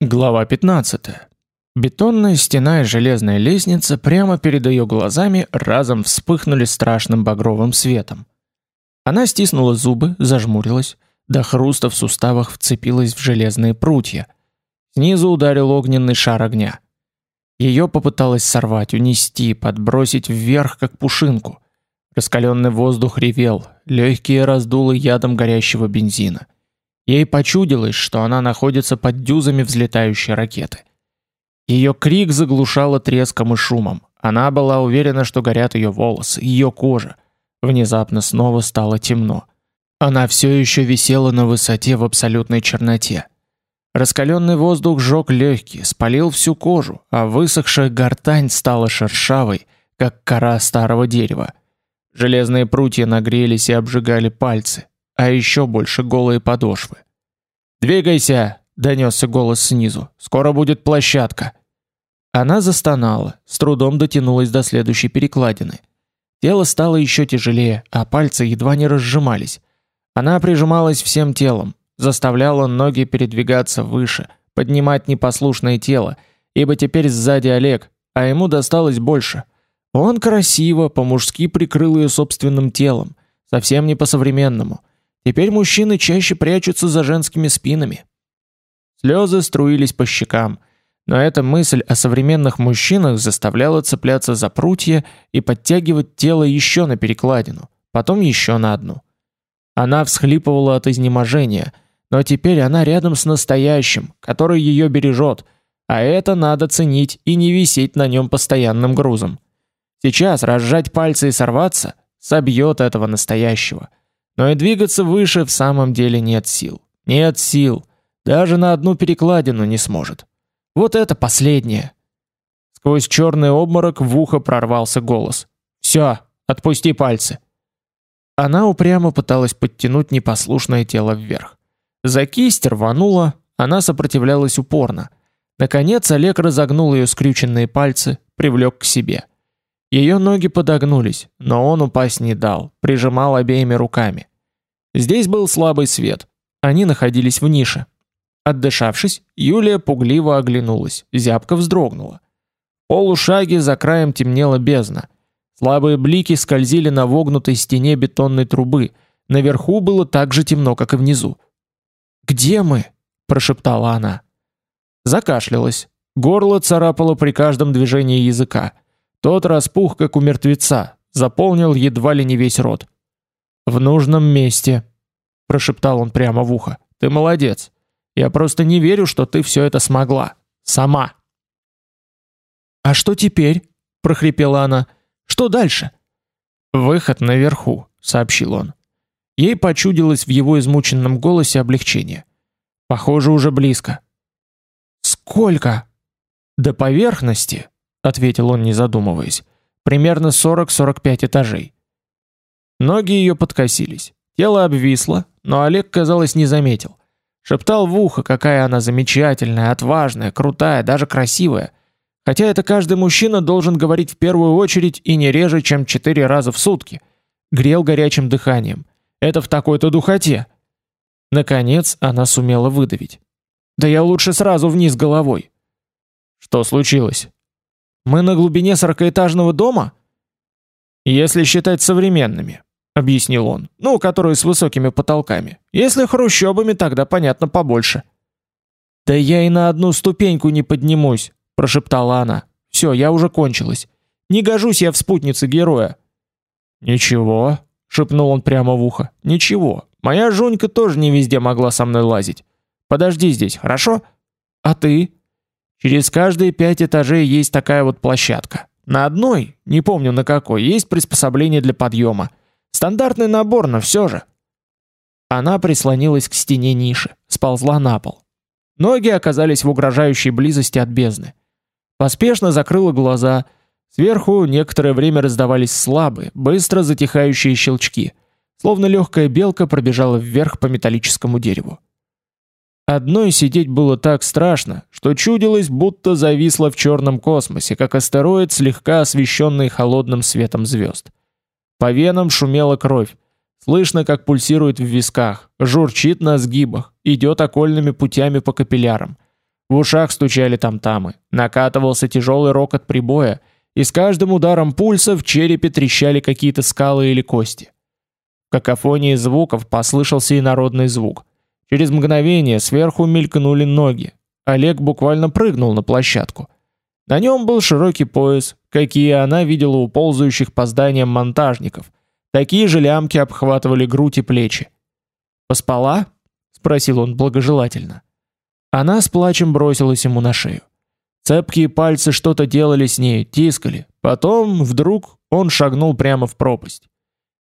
Глава 15. Бетонная стена и железная лестница прямо перед ее глазами разом вспыхнули страшным багровым светом. Она стиснула зубы, зажмурилась, до хруста в суставах вцепилась в железные прутья. Снизу ударил огненный шар огня. Ее попыталось сорвать, унести, подбросить вверх, как пушинку. Раскаленный воздух ревел, легкие раздуло ядом горящего бензина. Ей почудилось, что она находится под дюзами взлетающей ракеты. Ее крик заглушало треском и шумом. Она была уверена, что горят ее волосы, ее кожа. Внезапно снова стало темно. Она все еще висела на высоте в абсолютной черноте. Раскаленный воздух сжег легкие, спалил всю кожу, а высохшая гортань стала шершавой, как кора старого дерева. Железные прутья нагрелись и обжигали пальцы, а еще больше голые подошвы. "Двигайся", донесся голос снизу. "Скоро будет площадка". Она застонала, с трудом дотянулась до следующей перекладины. Тело стало еще тяжелее, а пальцы едва не разжимались. Она прижималась всем телом, заставляла ноги передвигаться выше, поднимать непослушное тело, ибо теперь сзади Олег, а ему досталось больше. Он красиво, по-мужски прикрыл ее собственным телом, совсем не по-современному. Теперь мужчины чаще прячутся за женскими спинами. Слезы струились по щекам, но эта мысль о современных мужчинах заставляла цепляться за прутья и подтягивать тело еще на перекладину, потом еще на одну. Она всхлипывала от изнеможения, но теперь она рядом с настоящим, который ее бережет, а это надо ценить и не висеть на нем постоянным грузом. Сейчас разжать пальцы и сорваться собьет этого настоящего. Но и двигаться выше в самом деле нет сил. Нет сил. Даже на одну перекладину не сможет. Вот это последнее. Сквозь черный обморок в ухо прорвался голос. Все, отпусти пальцы. Она упрямо пыталась подтянуть непослушное тело вверх. За кисть рванула, она сопротивлялась упорно. Наконец Олег разогнул ее скрюченные пальцы, привлек к себе. Ее ноги подогнулись, но он упасть не дал, прижимал обеими руками. Здесь был слабый свет. Они находились в нише. Отдышавшись, Юлия пугливо оглянулась, зябко вздрогнула. В полушаге за краем темнела бездна. Слабые блики скользили на вогнутой стене бетонной трубы. Наверху было так же темно, как и внизу. "Где мы?" прошептала она. Закашлялась. Горло царапало при каждом движении языка. Тот распух, как у мертвеца, заполнил едва ли не весь рот. В нужном месте, прошептал он прямо в ухо. Ты молодец. Я просто не верю, что ты все это смогла сама. А что теперь? прохрипела она. Что дальше? Выход наверху, сообщил он. Ей почудилось в его измученном голосе облегчение. Похоже, уже близко. Сколько? До поверхности, ответил он, не задумываясь. Примерно 40-45 этажей. Ноги ее подкосились. Тело обвисло, но Олег, казалось, не заметил. Шептал в ухо, какая она замечательная, отважная, крутая, даже красивая. Хотя это каждый мужчина должен говорить в первую очередь и не реже, чем четыре раза в сутки. Грел горячим дыханием. Это в такой-то духоте. Наконец она сумела выдавить. Да я лучше сразу вниз головой. Что случилось? Мы на глубине сорокаэтажного дома? Если считать современными, объяснил он. Ну, которые с высокими потолками. Если хрущёбами, тогда понятно побольше. Да я и на одну ступеньку не поднимусь, прошептала она. Всё, я уже кончилась. Не гожусь я в спутнице героя. Ничего, шепнул он прямо в ухо. Ничего. Моя Жунька тоже не везде могла со мной лазить. Подожди здесь, хорошо? А ты? Через каждые пять этажей есть такая вот площадка. На одной, не помню на какой, есть приспособление для подъема. Стандартный набор, но все же. Она прислонилась к стене ниши, сползла на пол. Ноги оказались в угрожающей близости от бездны. Поспешно закрыла глаза. Сверху некоторое время раздавались слабые, быстро затихающие щелчки, словно легкая белка пробежала вверх по металлическому дереву. Одной сидеть было так страшно, что чудилось, будто зависла в черном космосе, как астероид, слегка освещенный холодным светом звезд. По венам шумела кровь. Слышно, как пульсирует в висках, журчит на сгибах, идет окольными путями по капиллярам. В ушах стучали там-тамы, накатывался тяжелый рокот прибоя, и с каждым ударом пульса в черепе трещали какие-то скалы или кости. В какофонии звуков послышался и народный звук. Через мгновение сверху мелькнули ноги. Олег буквально прыгнул на площадку. На нем был широкий пояс, какие она видела у ползающих по зданиям монтажников. Такие же лямки обхватывали грудь и плечи. «Поспала?» — спросил он благожелательно. Она с плачем бросилась ему на шею. Цепкие пальцы что-то делали с ней, тискали. Потом, вдруг, он шагнул прямо в пропасть.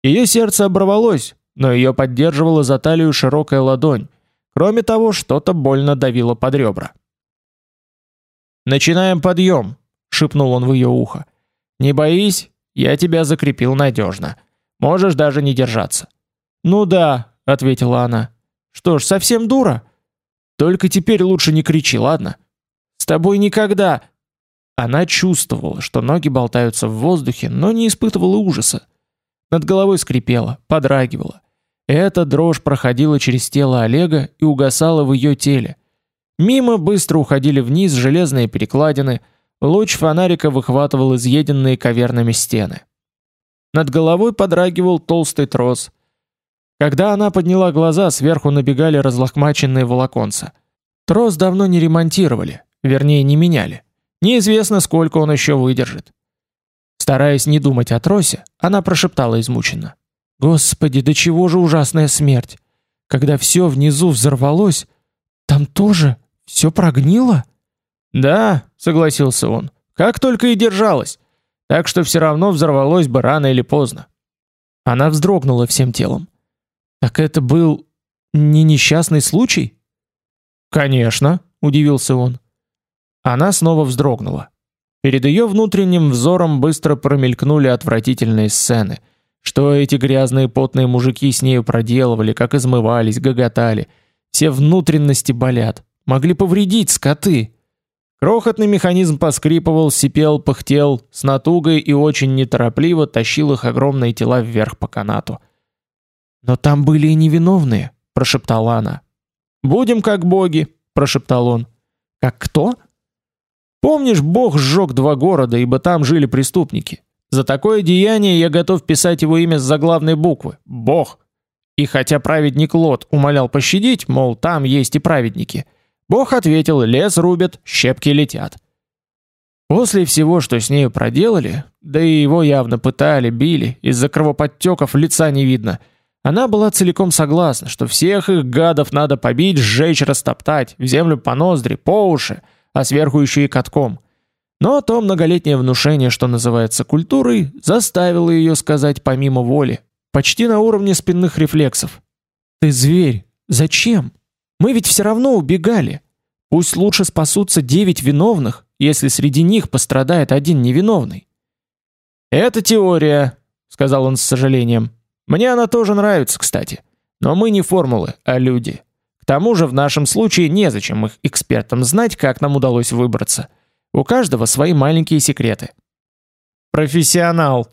Ее сердце оборвалось, но ее поддерживала за талию широкая ладонь. Кроме того, что-то больно давило под ребра. «Начинаем подъем», — шепнул он в ее ухо. «Не боись, я тебя закрепил надежно. Можешь даже не держаться». «Ну да», — ответила она. «Что ж, совсем дура?» Только теперь лучше не кричи, ладно? С тобой никогда. Она чувствовала, что ноги болтаются в воздухе, но не испытывала ужаса. Над головой скрипело, подрагивало. Эта дрожь проходила через тело Олега и угасала в ее теле. Мимо быстро уходили вниз железные перекладины, луч фонарика выхватывал изъеденные кавернами стены. Над головой подрагивал толстый трос, когда она подняла глаза, сверху набегали разлохмаченные волоконца. Трос давно не ремонтировали, вернее, не меняли. Неизвестно, сколько он еще выдержит. Стараясь не думать о тросе, она прошептала измученно: "Господи, до чего же ужасная смерть! Когда все внизу взорвалось, там тоже все прогнило?" "Да", согласился он. "Как только и держалось. Так что все равно взорвалось бы рано или поздно". Она вздрогнула всем телом. Так это был не несчастный случай? Конечно, удивился он. Она снова вздрогнула. Перед ее внутренним взором быстро промелькнули отвратительные сцены. Что эти грязные потные мужики с нею проделывали, как измывались, гоготали. Все внутренности болят. Могли повредить скоты. Крохотный механизм поскрипывал, сипел, пыхтел, с натугой и очень неторопливо тащил их огромные тела вверх по канату. Но там были и невиновные, прошептала она. Будем как боги, прошептал он. Как кто? Помнишь, Бог сжег два города, ибо там жили преступники. За такое деяние я готов писать его имя с заглавной буквы Бог. И хотя праведник Лот умолял пощадить, мол, там есть и праведники, Бог ответил: лес рубят, щепки летят. После всего, что с нею проделали, да и его явно пытали, били, из-за кровоподтеков лица не видно. Она была целиком согласна, что всех их гадов надо побить, сжечь, растоптать, в землю по ноздри, по уши, а сверху еще и катком. Но то многолетнее внушение, что называется культурой, заставило ее сказать помимо воли, почти на уровне спинных рефлексов. «Ты зверь! Зачем? Мы ведь все равно убегали. Пусть лучше спасутся девять виновных, если среди них пострадает один невиновный». «Это теория», — сказал он с сожалением. Мне она тоже нравится, кстати. Но мы не формулы, а люди. К тому же в нашем случае незачем их экспертам знать, как нам удалось выбраться. У каждого свои маленькие секреты. Профессионал,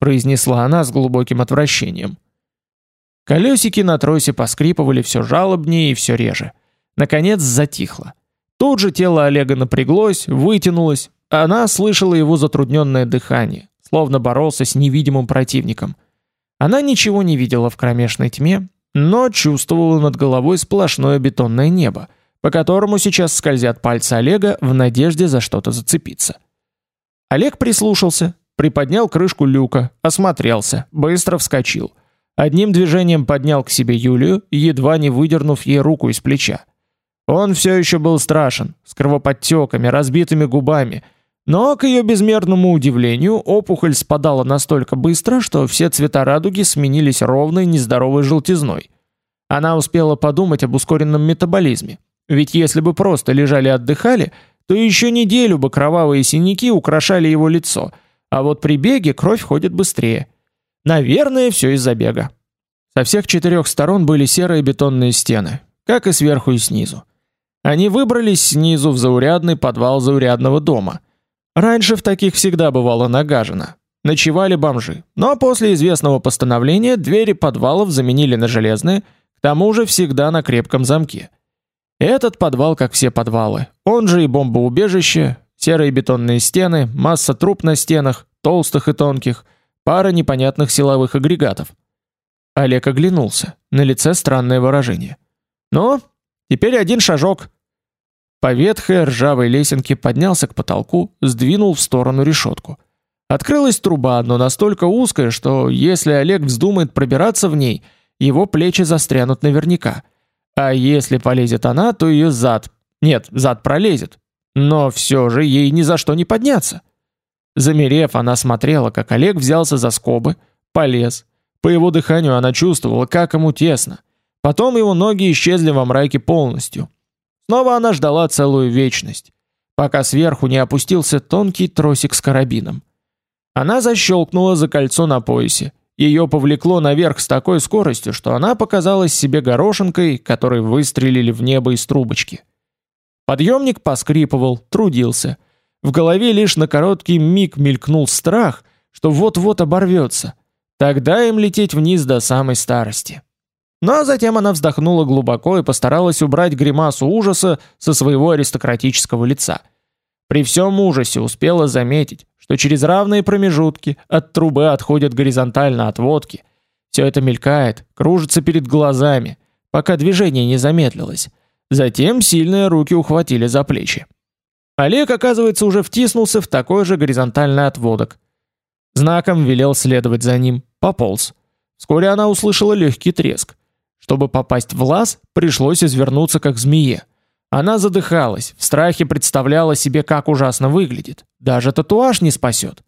произнесла она с глубоким отвращением. Колесики на тросе поскрипывали все жалобнее и все реже. Наконец затихло. Тут же тело Олега напряглось, вытянулось. Она слышала его затрудненное дыхание, словно боролся с невидимым противником. Она ничего не видела в кромешной тьме, но чувствовала над головой сплошное бетонное небо, по которому сейчас скользят пальцы Олега в надежде за что-то зацепиться. Олег прислушался, приподнял крышку люка, осмотрелся, быстро вскочил. Одним движением поднял к себе Юлию, едва не выдернув ей руку из плеча. Он все еще был страшен, с кровоподтеками, разбитыми губами, но, к ее безмерному удивлению, опухоль спадала настолько быстро, что все цвета радуги сменились ровной нездоровой желтизной. Она успела подумать об ускоренном метаболизме. Ведь если бы просто лежали отдыхали, то еще неделю бы кровавые синяки украшали его лицо, а вот при беге кровь ходит быстрее. Наверное, все из-за бега. Со всех четырех сторон были серые бетонные стены, как и сверху и снизу. Они выбрались снизу в заурядный подвал заурядного дома – Раньше в таких всегда бывало нагажено. Ночевали бомжи. Но после известного постановления двери подвалов заменили на железные, к тому же всегда на крепком замке. Этот подвал, как все подвалы, он же и бомбоубежище, серые бетонные стены, масса труб на стенах, толстых и тонких, пара непонятных силовых агрегатов. Олег оглянулся. На лице странное выражение. "Ну, теперь один шажок". По ветхой ржавой лесенке поднялся к потолку, сдвинул в сторону решетку. Открылась труба, но настолько узкая, что если Олег вздумает пробираться в ней, его плечи застрянут наверняка. А если полезет она, то ее зад. Нет, зад пролезет. Но все же ей ни за что не подняться. Замерев, она смотрела, как Олег взялся за скобы, полез. По его дыханию она чувствовала, как ему тесно. Потом его ноги исчезли во мраке полностью. Снова она ждала целую вечность, пока сверху не опустился тонкий тросик с карабином. Она защелкнула за кольцо на поясе. Ее повлекло наверх с такой скоростью, что она показалась себе горошинкой, которой выстрелили в небо из трубочки. Подъемник поскрипывал, трудился. В голове лишь на короткий миг мелькнул страх, что вот-вот оборвется. Тогда им лететь вниз до самой старости. Но затем она вздохнула глубоко и постаралась убрать гримасу ужаса со своего аристократического лица. При всем ужасе успела заметить, что через равные промежутки от трубы отходят горизонтально отводки. Все это мелькает, кружится перед глазами, пока движение не замедлилось. Затем сильные руки ухватили за плечи. Олег, оказывается, уже втиснулся в такой же горизонтальный отводок. Знаком велел следовать за ним, пополз. Вскоре она услышала легкий треск. Чтобы попасть в лаз, пришлось извернуться как змее. Она задыхалась, в страхе представляла себе, как ужасно выглядит. Даже татуаж не спасет.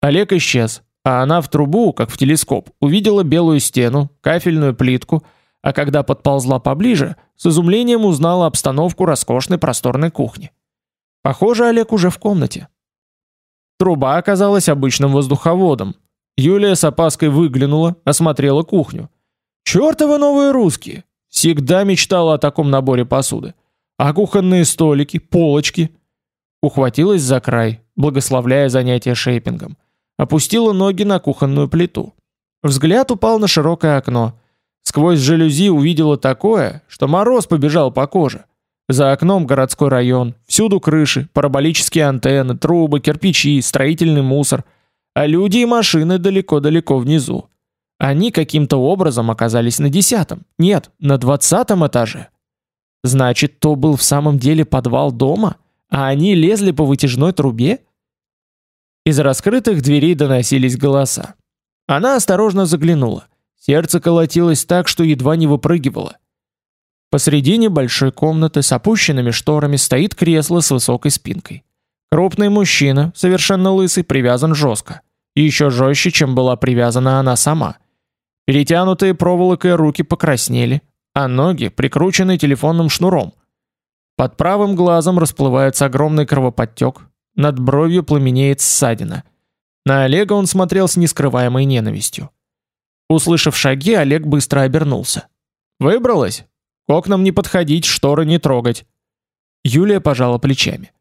Олег исчез, а она в трубу, как в телескоп, увидела белую стену, кафельную плитку, а когда подползла поближе, с изумлением узнала обстановку роскошной просторной кухни. Похоже, Олег уже в комнате. Труба оказалась обычным воздуховодом. Юлия с опаской выглянула, осмотрела кухню. Чёртовы новые русские. Всегда мечтала о таком наборе посуды. А кухонные столики, полочки. Ухватилась за край, благословляя занятие шейпингом. Опустила ноги на кухонную плиту. Взгляд упал на широкое окно. Сквозь жалюзи увидела такое, что мороз побежал по коже. За окном городской район, всюду крыши, параболические антенны, трубы, кирпичи, строительный мусор, а люди и машины далеко-далеко внизу. Они каким-то образом оказались на десятом, нет, на двадцатом этаже. Значит, то был в самом деле подвал дома, а они лезли по вытяжной трубе? Из раскрытых дверей доносились голоса. Она осторожно заглянула. Сердце колотилось так, что едва не выпрыгивало. Посредине большой комнаты с опущенными шторами стоит кресло с высокой спинкой. Крупный мужчина, совершенно лысый, привязан жестко. Еще жестче, чем была привязана она сама. Перетянутые проволокой руки покраснели, а ноги прикручены телефонным шнуром. Под правым глазом расплывается огромный кровоподтек, над бровью пламенеет ссадина. На Олега он смотрел с нескрываемой ненавистью. Услышав шаги, Олег быстро обернулся. «Выбралась?» К окнам не подходить, шторы не трогать. Юлия пожала плечами.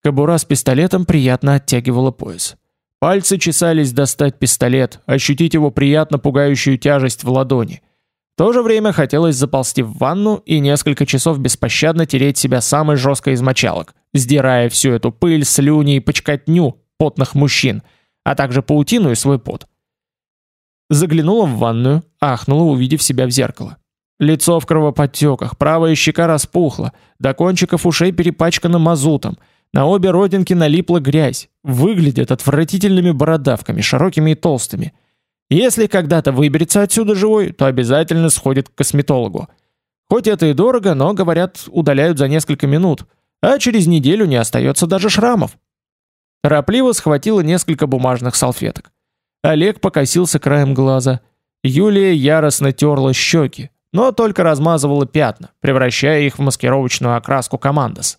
Кобура с пистолетом приятно оттягивала пояс. Пальцы чесались достать пистолет, ощутить его приятно пугающую тяжесть в ладони. То же время хотелось заползти в ванну и несколько часов беспощадно тереть себя самой жесткой из мочалок, сдирая всю эту пыль, слюни и почкотню потных мужчин, а также паутину и свой пот. Заглянула в ванную, ахнула, увидев себя в зеркало. Лицо в кровоподтеках, правая щека распухла, до кончиков ушей перепачкана мазутом, на обе родинки налипла грязь, выглядят отвратительными бородавками, широкими и толстыми. Если когда-то выберется отсюда живой, то обязательно сходит к косметологу. Хоть это и дорого, но, говорят, удаляют за несколько минут, а через неделю не остается даже шрамов. Торопливо схватила несколько бумажных салфеток. Олег покосился краем глаза. Юлия яростно терла щеки, но только размазывала пятна, превращая их в маскировочную окраску командос.